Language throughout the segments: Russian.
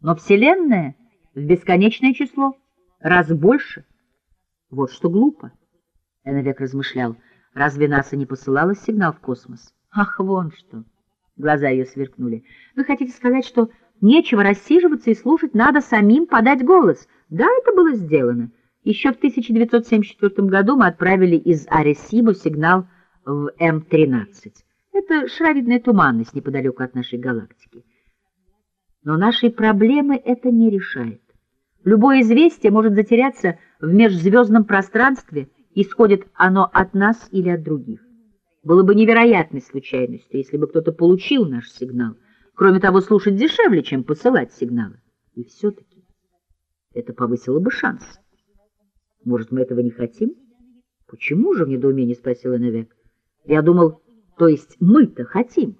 Но Вселенная в бесконечное число, раз больше. Вот что глупо. Эновек размышлял, разве НАСА не посылала сигнал в космос? Ах, вон что! Глаза ее сверкнули. Вы хотите сказать, что нечего рассиживаться и слушать, надо самим подать голос? Да, это было сделано. Еще в 1974 году мы отправили из Аресибо сигнал в М-13. Это шаровидная туманность неподалеку от нашей галактики. Но нашей проблемы это не решает. Любое известие может затеряться в межзвездном пространстве, исходит оно от нас или от других. Было бы невероятной случайностью, если бы кто-то получил наш сигнал. Кроме того, слушать дешевле, чем посылать сигналы. И все-таки это повысило бы шанс. Может, мы этого не хотим? Почему же, в недоумении спросил Эннвек. Я думал, то есть мы-то хотим.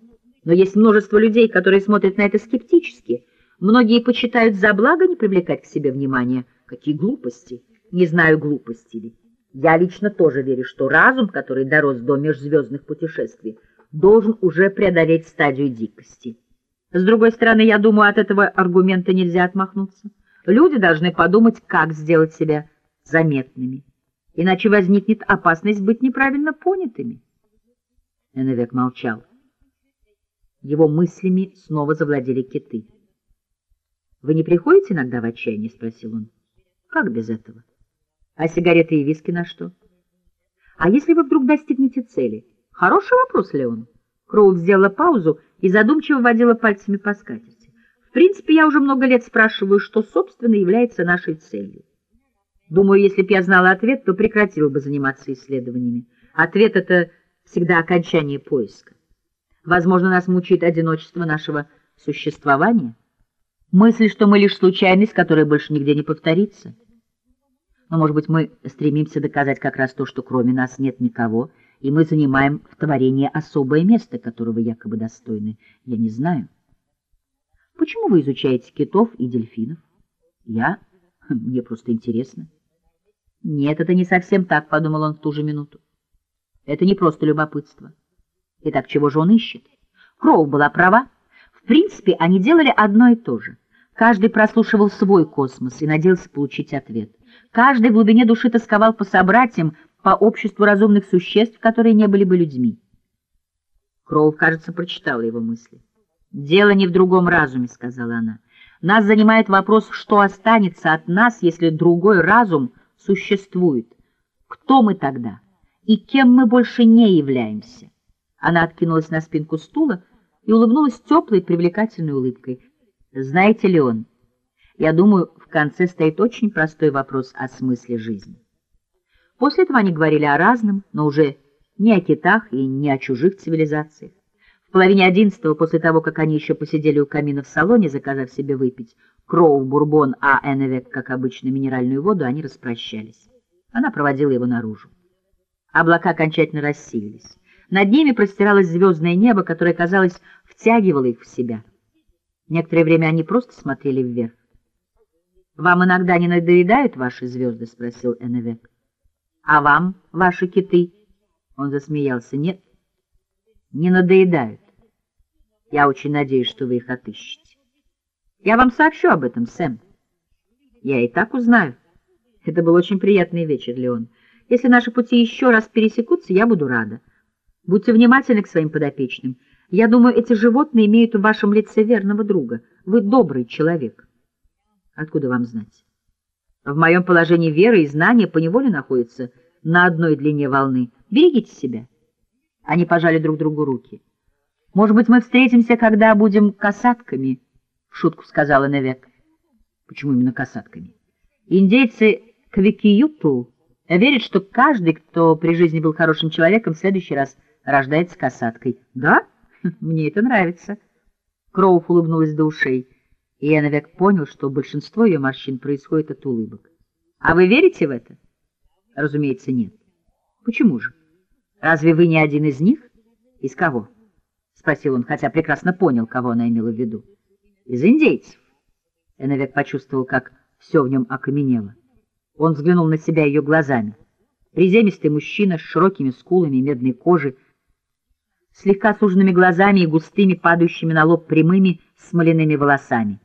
Но есть множество людей, которые смотрят на это скептически. Многие почитают за благо не привлекать к себе внимания. Какие глупости! Не знаю, глупости ли. Я лично тоже верю, что разум, который дорос до межзвездных путешествий, должен уже преодолеть стадию дикости. С другой стороны, я думаю, от этого аргумента нельзя отмахнуться. Люди должны подумать, как сделать себя заметными, иначе возникнет опасность быть неправильно понятыми. Эннвек молчал. Его мыслями снова завладели киты. — Вы не приходите иногда в отчаяние? — спросил он. — Как без этого? А сигареты и виски на что? — А если вы вдруг достигнете цели? Хороший вопрос, Леон. Кроу сделала паузу и задумчиво водила пальцами по скатерти. В принципе, я уже много лет спрашиваю, что, собственно, является нашей целью. Думаю, если б я знала ответ, то прекратила бы заниматься исследованиями. Ответ — это всегда окончание поиска. Возможно, нас мучает одиночество нашего существования, мысль, что мы лишь случайность, которая больше нигде не повторится. Но, может быть, мы стремимся доказать как раз то, что кроме нас нет никого, и мы занимаем в творении особое место, которого якобы достойны. Я не знаю. Почему вы изучаете китов и дельфинов? Я? Мне просто интересно. Нет, это не совсем так, — подумал он в ту же минуту. Это не просто любопытство. Итак, чего же он ищет? Кроу была права. В принципе, они делали одно и то же. Каждый прослушивал свой космос и надеялся получить ответ. Каждый в глубине души тосковал по собратьям, по обществу разумных существ, которые не были бы людьми. Кроу, кажется, прочитала его мысли. «Дело не в другом разуме», — сказала она. «Нас занимает вопрос, что останется от нас, если другой разум существует. Кто мы тогда? И кем мы больше не являемся?» Она откинулась на спинку стула и улыбнулась теплой, привлекательной улыбкой. «Знаете ли он, я думаю, в конце стоит очень простой вопрос о смысле жизни». После этого они говорили о разном, но уже не о китах и не о чужих цивилизациях. В половине одиннадцатого, после того, как они еще посидели у камина в салоне, заказав себе выпить кроу, бурбон, а Эннвек, как обычно, минеральную воду, они распрощались. Она проводила его наружу. Облака окончательно рассеялись. Над ними простиралось звездное небо, которое, казалось, втягивало их в себя. Некоторое время они просто смотрели вверх. — Вам иногда не надоедают ваши звезды? — спросил Эннвек. — А вам, ваши киты? Он засмеялся. — Нет, не надоедают. Я очень надеюсь, что вы их отыщете. Я вам сообщу об этом, Сэм. Я и так узнаю. Это был очень приятный вечер, Леон. Если наши пути еще раз пересекутся, я буду рада. Будьте внимательны к своим подопечным. Я думаю, эти животные имеют в вашем лице верного друга. Вы добрый человек. Откуда вам знать? В моем положении вера и знания поневоле находятся на одной длине волны. Берегите себя. Они пожали друг другу руки. Может быть, мы встретимся, когда будем касатками, — в шутку сказала Невек. Почему именно касатками? Индейцы Квикиюту верят, что каждый, кто при жизни был хорошим человеком, в следующий раз — рождается касаткой. Да? Мне это нравится. Кроуф улыбнулась до ушей, и Эновек понял, что большинство ее морщин происходит от улыбок. А вы верите в это? Разумеется, нет. Почему же? Разве вы не один из них? Из кого? Спросил он, хотя прекрасно понял, кого она имела в виду. Из индейцев. Эновек почувствовал, как все в нем окаменело. Он взглянул на себя ее глазами. Приземистый мужчина с широкими скулами и медной кожей, слегка суженными глазами и густыми, падающими на лоб прямыми смоляными волосами.